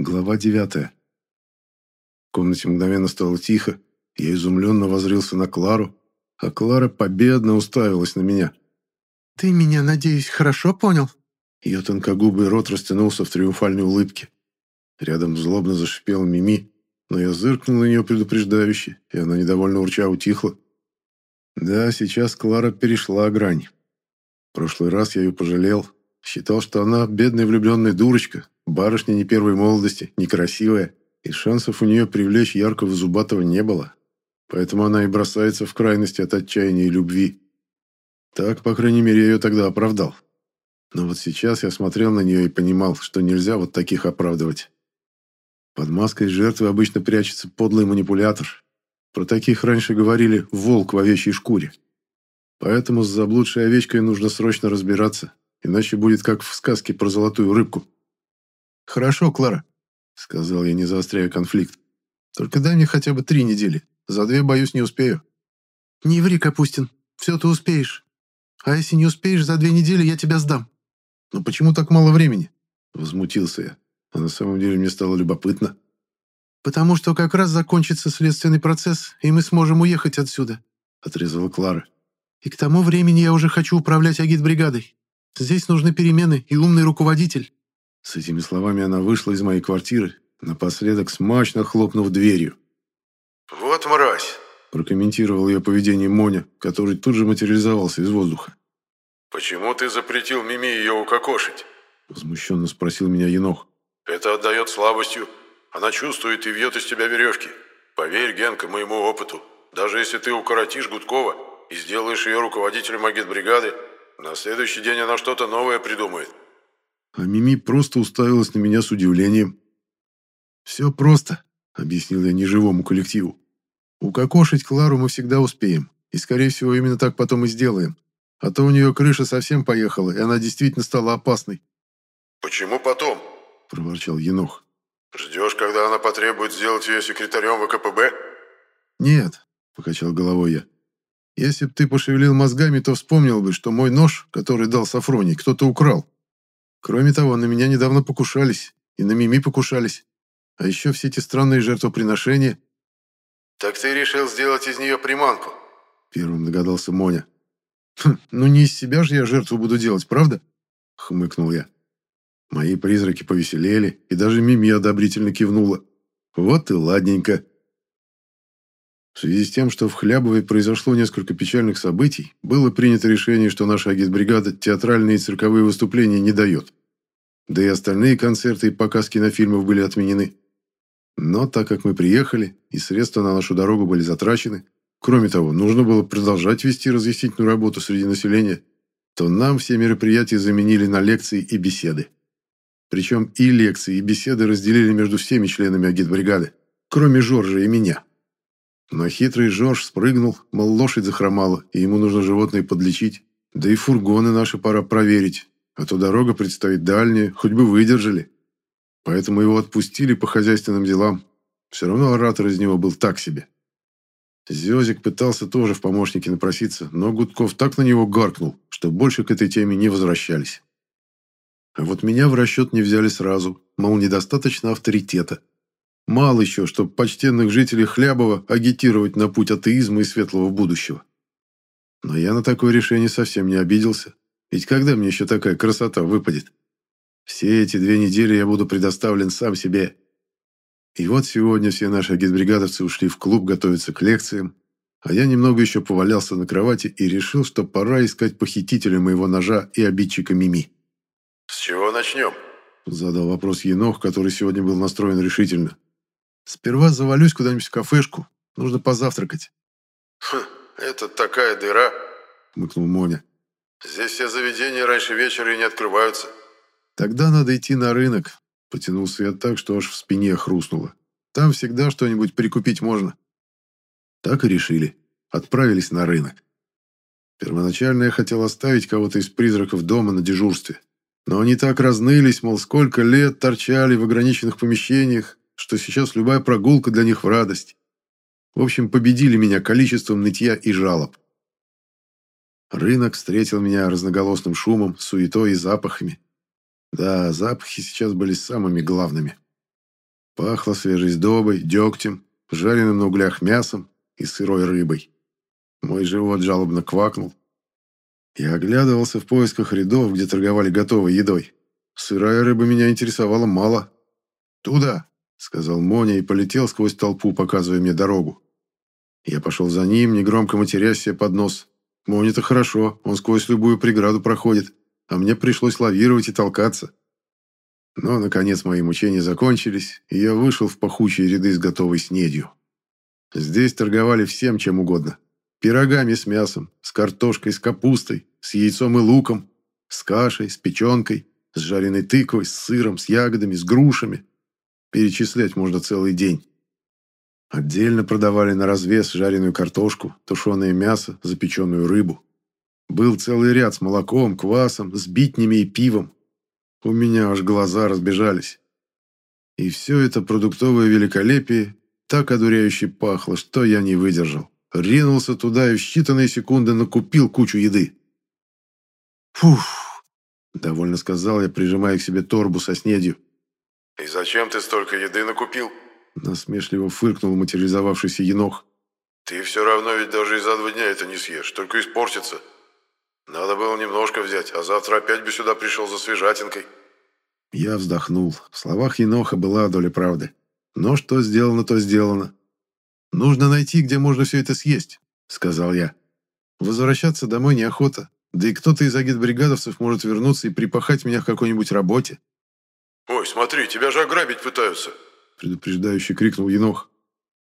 Глава девятая. В комнате мгновенно стало тихо. Я изумленно возрился на Клару, а Клара победно уставилась на меня. «Ты меня, надеюсь, хорошо понял?» Ее тонкогубый рот растянулся в триумфальной улыбке. Рядом злобно зашипела Мими, но я зыркнул на нее предупреждающе, и она недовольно урча утихла. Да, сейчас Клара перешла грань. В прошлый раз я ее пожалел. Считал, что она бедная влюбленная дурочка, барышня не первой молодости, некрасивая, и шансов у нее привлечь яркого зубатого не было. Поэтому она и бросается в крайности от отчаяния и любви. Так, по крайней мере, я ее тогда оправдал. Но вот сейчас я смотрел на нее и понимал, что нельзя вот таких оправдывать. Под маской жертвы обычно прячется подлый манипулятор. Про таких раньше говорили «волк в овечьей шкуре». Поэтому с заблудшей овечкой нужно срочно разбираться, иначе будет как в сказке про золотую рыбку. «Хорошо, Клара», — сказал я, не заостряя конфликт. «Только дай мне хотя бы три недели. За две, боюсь, не успею». «Не ври, Капустин. Все ты успеешь. А если не успеешь, за две недели я тебя сдам». «Но почему так мало времени?» Возмутился я. А на самом деле мне стало любопытно. «Потому что как раз закончится следственный процесс, и мы сможем уехать отсюда», — отрезала Клара. «И к тому времени я уже хочу управлять агитбригадой. Здесь нужны перемены и умный руководитель». С этими словами она вышла из моей квартиры, напоследок смачно хлопнув дверью. «Вот мразь!» – прокомментировал ее поведение Моня, который тут же материализовался из воздуха. «Почему ты запретил Мими ее укокошить?» – возмущенно спросил меня Енох. «Это отдает слабостью. Она чувствует и вьет из тебя веревки. Поверь, Генка, моему опыту, даже если ты укоротишь Гудкова и сделаешь ее руководителем агитбригады, на следующий день она что-то новое придумает». А Мими просто уставилась на меня с удивлением. «Все просто», — объяснил я неживому коллективу. «Укокошить Клару мы всегда успеем, и, скорее всего, именно так потом и сделаем. А то у нее крыша совсем поехала, и она действительно стала опасной». «Почему потом?» – проворчал Енох. «Ждешь, когда она потребует сделать ее секретарем ВКПБ?» «Нет», – покачал головой я. «Если б ты пошевелил мозгами, то вспомнил бы, что мой нож, который дал Сафроний, кто-то украл. Кроме того, на меня недавно покушались, и на Мими покушались. А еще все эти странные жертвоприношения». «Так ты решил сделать из нее приманку?» Первым догадался Моня. «Хм, «Ну не из себя же я жертву буду делать, правда?» Хмыкнул я. Мои призраки повеселели, и даже Мими одобрительно кивнула. «Вот и ладненько». В связи с тем, что в Хлябове произошло несколько печальных событий, было принято решение, что наша агитбригада театральные и цирковые выступления не дает. Да и остальные концерты и показ кинофильмов были отменены. Но так как мы приехали, и средства на нашу дорогу были затрачены, кроме того, нужно было продолжать вести разъяснительную работу среди населения, то нам все мероприятия заменили на лекции и беседы. Причем и лекции, и беседы разделили между всеми членами агитбригады, кроме Жоржа и меня. Но хитрый Жорж спрыгнул, мол, лошадь захромала, и ему нужно животное подлечить. Да и фургоны наши пора проверить, а то дорога предстоит дальняя, хоть бы выдержали. Поэтому его отпустили по хозяйственным делам. Все равно оратор из него был так себе. Зёзик пытался тоже в помощники напроситься, но Гудков так на него гаркнул, что больше к этой теме не возвращались. А вот меня в расчет не взяли сразу, мол, недостаточно авторитета. Мало еще, чтобы почтенных жителей Хлябова агитировать на путь атеизма и светлого будущего. Но я на такое решение совсем не обиделся. Ведь когда мне еще такая красота выпадет? Все эти две недели я буду предоставлен сам себе. И вот сегодня все наши агитбригадовцы ушли в клуб готовиться к лекциям, а я немного еще повалялся на кровати и решил, что пора искать похитителя моего ножа и обидчика Мими. «С чего начнем?» Задал вопрос Енох, который сегодня был настроен решительно. Сперва завалюсь куда-нибудь в кафешку. Нужно позавтракать. Хм, это такая дыра, хмыкнул Моня. Здесь все заведения раньше вечера и не открываются. Тогда надо идти на рынок. Потянулся я так, что аж в спине хрустнуло. Там всегда что-нибудь прикупить можно. Так и решили. Отправились на рынок. Первоначально я хотел оставить кого-то из призраков дома на дежурстве. Но они так разнылись, мол, сколько лет торчали в ограниченных помещениях, что сейчас любая прогулка для них в радость. В общем, победили меня количеством нытья и жалоб. Рынок встретил меня разноголосным шумом, суетой и запахами. Да, запахи сейчас были самыми главными. Пахло свежей сдобой, дегтем, жареным на углях мясом и сырой рыбой. Мой живот жалобно квакнул. Я оглядывался в поисках рядов, где торговали готовой едой. Сырая рыба меня интересовала мало. «Туда!» — сказал Моня и полетел сквозь толпу, показывая мне дорогу. Я пошел за ним, негромко матерясь себе под нос. Моня-то хорошо, он сквозь любую преграду проходит, а мне пришлось лавировать и толкаться. Но, наконец, мои мучения закончились, и я вышел в пахучие ряды с готовой снедью. Здесь торговали всем, чем угодно. Пирогами с мясом, с картошкой, с капустой, с яйцом и луком, с кашей, с печенкой, с жареной тыквой, с сыром, с ягодами, с грушами. Перечислять можно целый день. Отдельно продавали на развес жареную картошку, тушеное мясо, запеченную рыбу. Был целый ряд с молоком, квасом, с битнями и пивом. У меня аж глаза разбежались. И все это продуктовое великолепие так одуряюще пахло, что я не выдержал. Ринулся туда и в считанные секунды накупил кучу еды. «Фуф!» – довольно сказал я, прижимая к себе торбу со снедью. «И зачем ты столько еды накупил?» Насмешливо фыркнул материализовавшийся енох. «Ты все равно ведь даже и за два дня это не съешь, только испортится. Надо было немножко взять, а завтра опять бы сюда пришел за свежатинкой». Я вздохнул. В словах еноха была доля правды. Но что сделано, то сделано. «Нужно найти, где можно все это съесть», — сказал я. «Возвращаться домой неохота. Да и кто-то из агитбригадовцев может вернуться и припахать меня в какой-нибудь работе». «Ой, смотри, тебя же ограбить пытаются», — предупреждающе крикнул енох.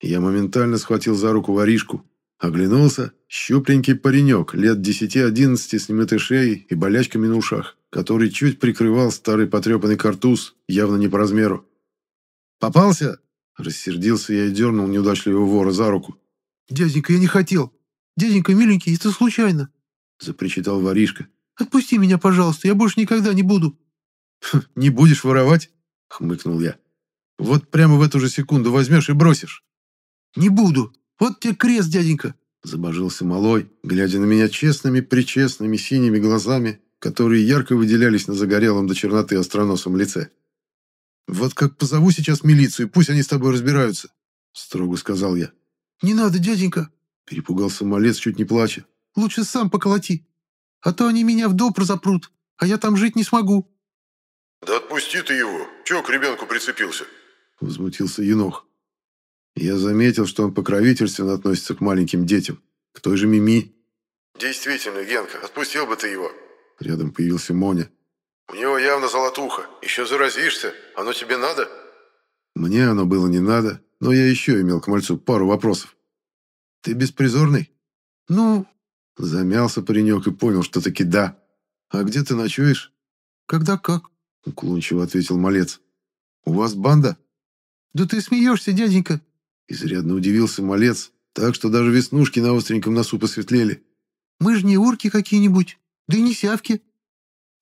Я моментально схватил за руку воришку. Оглянулся. Щупленький паренек, лет десяти-одиннадцати, с немытой шеей и болячками на ушах, который чуть прикрывал старый потрепанный картуз, явно не по размеру. «Попался?» Рассердился я и дернул неудачливого вора за руку. «Дяденька, я не хотел. Дяденька, миленький, это случайно!» Запричитал воришка. «Отпусти меня, пожалуйста, я больше никогда не буду». «Не будешь воровать?» Хмыкнул я. «Вот прямо в эту же секунду возьмешь и бросишь». «Не буду. Вот тебе крест, дяденька!» Забожился малой, глядя на меня честными-причестными синими глазами, которые ярко выделялись на загорелом до черноты остроносом лице. «Вот как позову сейчас милицию, пусть они с тобой разбираются», — строго сказал я. «Не надо, дяденька», — перепугался малец, чуть не плача. «Лучше сам поколоти, а то они меня в допр запрут, а я там жить не смогу». «Да отпусти ты его, чего к ребенку прицепился?» — возмутился енох. Я заметил, что он покровительственно относится к маленьким детям, к той же Мими. «Действительно, Генка, отпустил бы ты его». Рядом появился Моня. У него явно золотуха. Еще заразишься. Оно тебе надо?» Мне оно было не надо, но я еще имел к мальцу пару вопросов. «Ты беспризорный?» «Ну...» Замялся паренек и понял, что таки да. «А где ты ночуешь?» «Когда как?» Уклончиво ответил малец. «У вас банда?» «Да ты смеешься, дяденька!» Изрядно удивился малец, так что даже веснушки на остреньком носу посветлели. «Мы же не урки какие-нибудь, да и не сявки.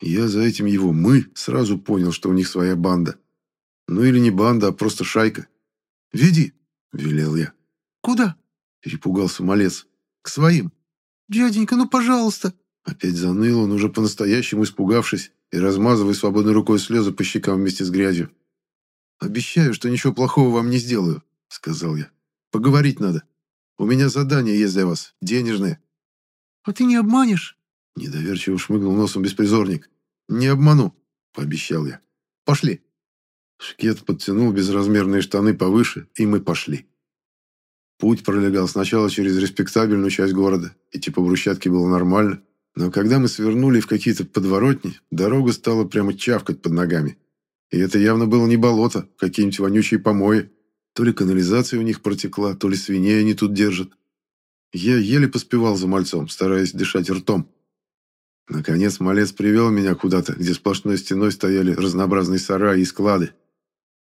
Я за этим его «мы» сразу понял, что у них своя банда. Ну или не банда, а просто шайка. «Веди», — велел я. «Куда?» — перепугался малец. «К своим». «Дяденька, ну пожалуйста». Опять заныл он, уже по-настоящему испугавшись и размазывая свободной рукой слезы по щекам вместе с грязью. «Обещаю, что ничего плохого вам не сделаю», — сказал я. «Поговорить надо. У меня задание есть для вас, денежное». «А ты не обманешь?» Недоверчиво шмыгнул носом беспризорник. «Не обману», — пообещал я. «Пошли». Шкет подтянул безразмерные штаны повыше, и мы пошли. Путь пролегал сначала через респектабельную часть города, идти по брусчатке было нормально, но когда мы свернули в какие-то подворотни, дорога стала прямо чавкать под ногами. И это явно было не болото, какие-нибудь вонючие помои. То ли канализация у них протекла, то ли свиней они тут держат. Я еле поспевал за мальцом, стараясь дышать ртом. Наконец малец привел меня куда-то, где сплошной стеной стояли разнообразные сараи и склады.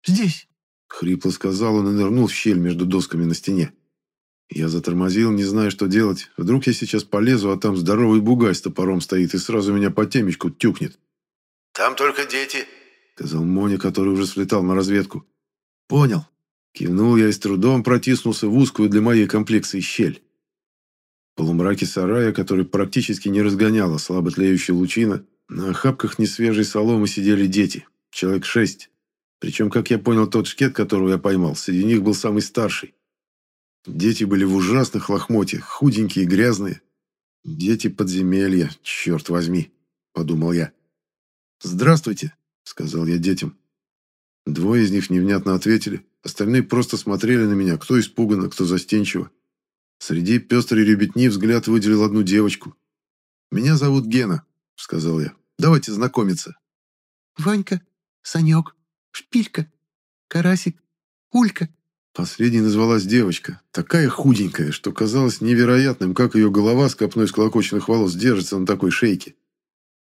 «Здесь!» — хрипло сказал он и нырнул в щель между досками на стене. Я затормозил, не зная, что делать. Вдруг я сейчас полезу, а там здоровый бугай с топором стоит и сразу меня по темечку тюкнет. «Там только дети», — сказал Моня, который уже слетал на разведку. «Понял». Кивнул я и с трудом протиснулся в узкую для моей комплекции щель. В полумраке сарая, который практически не разгоняла слабо тлеющая лучина, на охапках несвежей соломы сидели дети, человек шесть. Причем, как я понял, тот шкет, которого я поймал, среди них был самый старший. Дети были в ужасных лохмотьях, худенькие и грязные. Дети подземелья, черт возьми, подумал я. «Здравствуйте», — сказал я детям. Двое из них невнятно ответили, остальные просто смотрели на меня, кто испуганно, кто застенчиво. Среди пестрой ребятни взгляд выделил одну девочку. «Меня зовут Гена», — сказал я. «Давайте знакомиться». «Ванька, Санек, Шпилька, Карасик, Улька». Последней назвалась девочка, такая худенькая, что казалось невероятным, как ее голова с копной склокоченных волос держится на такой шейке.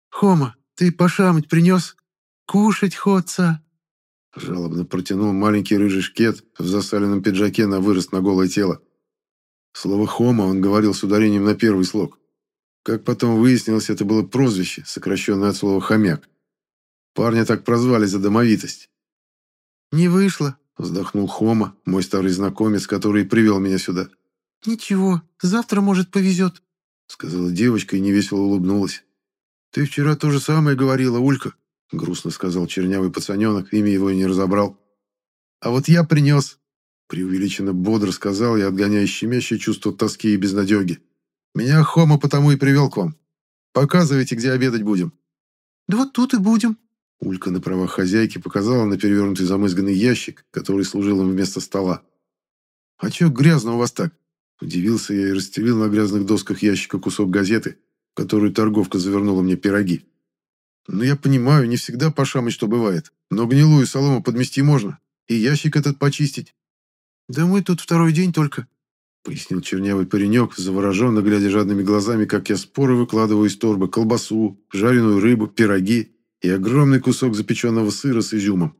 «Хома, ты пошамать принес? Кушать ходца!» Жалобно протянул маленький рыжий шкет в засаленном пиджаке на вырост на голое тело. Слово «хома» он говорил с ударением на первый слог. Как потом выяснилось, это было прозвище, сокращенное от слова «хомяк». Парня так прозвали за домовитость. «Не вышло», — вздохнул Хома, мой старый знакомец, который привел меня сюда. «Ничего, завтра, может, повезет», — сказала девочка и невесело улыбнулась. «Ты вчера то же самое говорила, Улька», — грустно сказал чернявый пацаненок, имя его и не разобрал. «А вот я принес», Преувеличенно бодро сказал я, отгоняя щемящее чувство тоски и безнадеги. «Меня Хома потому и привел к вам. Показывайте, где обедать будем». «Да вот тут и будем». Улька на правах хозяйки показала на перевернутый замызганный ящик, который служил им вместо стола. «А чё грязно у вас так?» Удивился я и расстелил на грязных досках ящика кусок газеты, в которую торговка завернула мне пироги. «Ну, я понимаю, не всегда пошамать, что бывает, но гнилую солому подмести можно, и ящик этот почистить. «Да мы тут второй день только», — пояснил чернявый паренек, завороженно глядя жадными глазами, как я споры выкладываю из торбы колбасу, жареную рыбу, пироги и огромный кусок запеченного сыра с изюмом.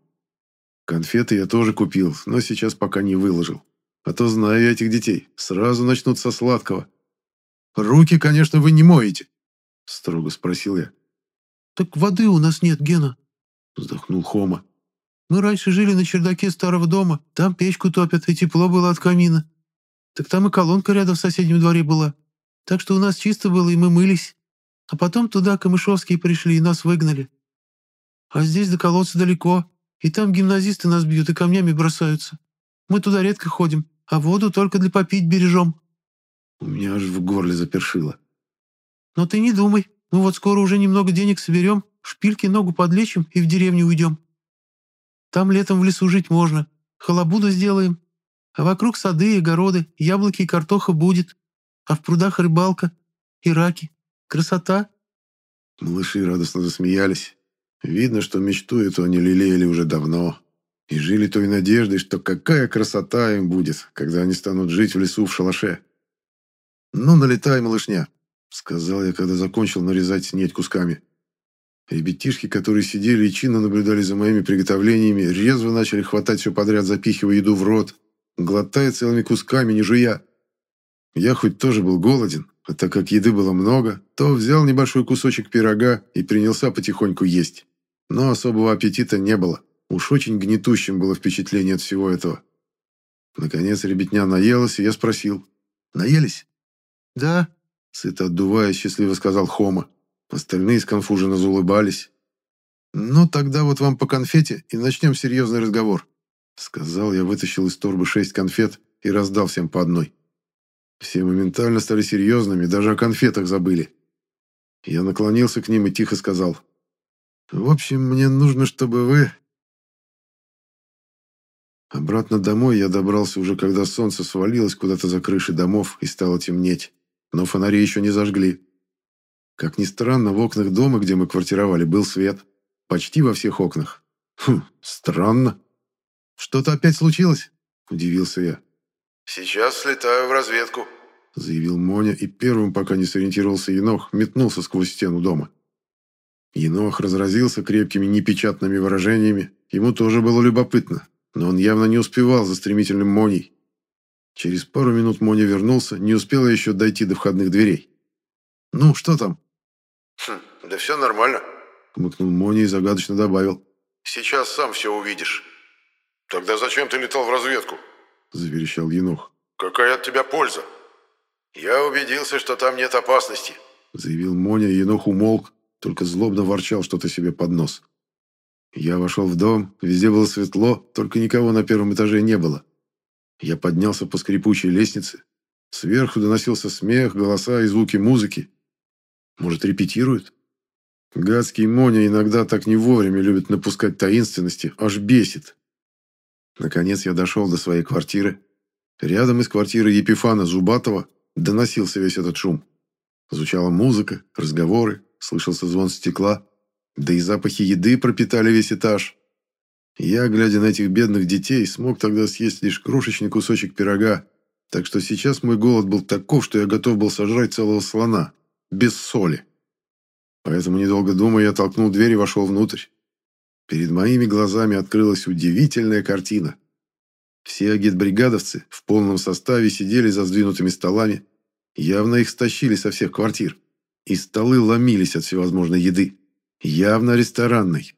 Конфеты я тоже купил, но сейчас пока не выложил. А то знаю я этих детей, сразу начнут со сладкого. «Руки, конечно, вы не моете», — строго спросил я. «Так воды у нас нет, Гена», — вздохнул Хома. Мы раньше жили на чердаке старого дома, там печку топят, и тепло было от камина. Так там и колонка рядом в соседнем дворе была. Так что у нас чисто было, и мы мылись. А потом туда камышовские пришли и нас выгнали. А здесь до колодца далеко, и там гимназисты нас бьют и камнями бросаются. Мы туда редко ходим, а воду только для попить бережем». У меня аж в горле запершило. «Но ты не думай, мы вот скоро уже немного денег соберем, шпильки ногу подлечим и в деревню уйдем. Там летом в лесу жить можно. Халабуду сделаем. А вокруг сады и огороды, яблоки и картоха будет. А в прудах рыбалка и раки. Красота!» Малыши радостно засмеялись. Видно, что мечту эту они лелеяли уже давно. И жили той надеждой, что какая красота им будет, когда они станут жить в лесу в шалаше. «Ну, налетай, малышня», — сказал я, когда закончил нарезать снеть кусками. Ребятишки, которые сидели и чинно наблюдали за моими приготовлениями, резво начали хватать все подряд, запихивая еду в рот, глотая целыми кусками, не жуя. Я хоть тоже был голоден, а так как еды было много, то взял небольшой кусочек пирога и принялся потихоньку есть. Но особого аппетита не было. Уж очень гнетущим было впечатление от всего этого. Наконец ребятня наелась, и я спросил. «Наелись?» «Да», — сыто отдувая, счастливо сказал Хома. Остальные сконфуженно заулыбались. «Ну, тогда вот вам по конфете, и начнем серьезный разговор», сказал я, вытащил из торбы шесть конфет и раздал всем по одной. Все моментально стали серьезными, даже о конфетах забыли. Я наклонился к ним и тихо сказал. «В общем, мне нужно, чтобы вы...» Обратно домой я добрался уже, когда солнце свалилось куда-то за крыши домов и стало темнеть. Но фонари еще не зажгли. Как ни странно, в окнах дома, где мы квартировали, был свет. Почти во всех окнах. Хм, странно. Что-то опять случилось? Удивился я. Сейчас слетаю в разведку, заявил Моня, и первым, пока не сориентировался Енох, метнулся сквозь стену дома. Енох разразился крепкими непечатными выражениями. Ему тоже было любопытно, но он явно не успевал за стремительным Моней. Через пару минут Моня вернулся, не успел еще дойти до входных дверей. «Ну, что там?» «Хм, да все нормально», — хмыкнул Мони и загадочно добавил. «Сейчас сам все увидишь». «Тогда зачем ты летал в разведку?» — заверещал Енох. «Какая от тебя польза?» «Я убедился, что там нет опасности», — заявил Моня, и Енох умолк, только злобно ворчал что-то себе под нос. Я вошел в дом, везде было светло, только никого на первом этаже не было. Я поднялся по скрипучей лестнице. Сверху доносился смех, голоса и звуки музыки. Может, репетируют? Гадский Моня иногда так не вовремя любит напускать таинственности, аж бесит. Наконец я дошел до своей квартиры. Рядом из квартиры Епифана Зубатова доносился весь этот шум. Звучала музыка, разговоры, слышался звон стекла, да и запахи еды пропитали весь этаж. Я, глядя на этих бедных детей, смог тогда съесть лишь крошечный кусочек пирога, так что сейчас мой голод был таков, что я готов был сожрать целого слона, без соли. Поэтому, недолго думая, я толкнул дверь и вошел внутрь. Перед моими глазами открылась удивительная картина. Все агитбригадовцы в полном составе сидели за сдвинутыми столами, Явно их стащили со всех квартир. И столы ломились от всевозможной еды. Явно ресторанной.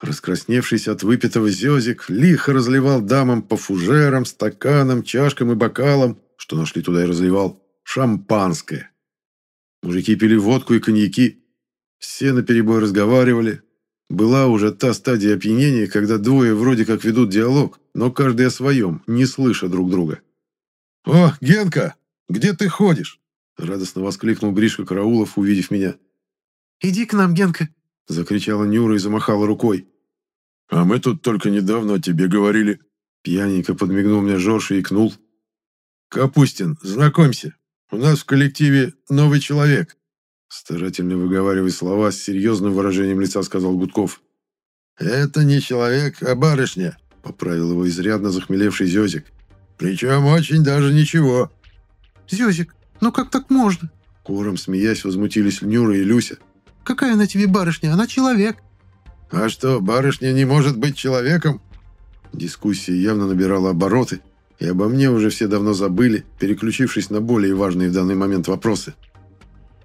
Раскрасневшийся от выпитого зезик, лихо разливал дамам по фужерам, стаканам, чашкам и бокалам, что нашли туда и разливал, шампанское. Мужики пили водку и коньяки. Все наперебой разговаривали. Была уже та стадия опьянения, когда двое вроде как ведут диалог, но каждый о своем, не слыша друг друга. «О, Генка!» Где ты ходишь?» Радостно воскликнул Гришка Караулов, увидев меня. «Иди к нам, Генка!» Закричала Нюра и замахала рукой. «А мы тут только недавно о тебе говорили». Пьяненько подмигнул мне Жорж и икнул. «Капустин, знакомься, у нас в коллективе новый человек». Старательно выговаривая слова, с серьезным выражением лица сказал Гудков. «Это не человек, а барышня», — поправил его изрядно захмелевший Зёзик. «Причем очень даже ничего». «Зюзик, ну как так можно?» Кором смеясь, возмутились Нюра и Люся. «Какая она тебе барышня? Она человек!» «А что, барышня не может быть человеком?» Дискуссия явно набирала обороты, и обо мне уже все давно забыли, переключившись на более важные в данный момент вопросы.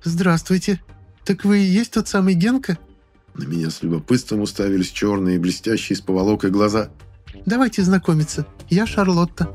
«Здравствуйте. Так вы и есть тот самый Генка?» На меня с любопытством уставились черные, блестящие с поволокой глаза. «Давайте знакомиться. Я Шарлотта».